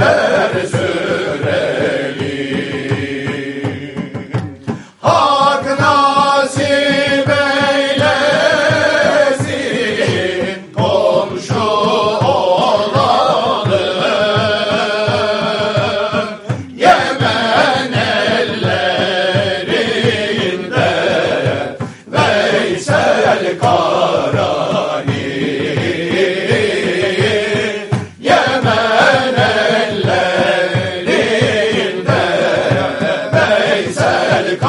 her Selig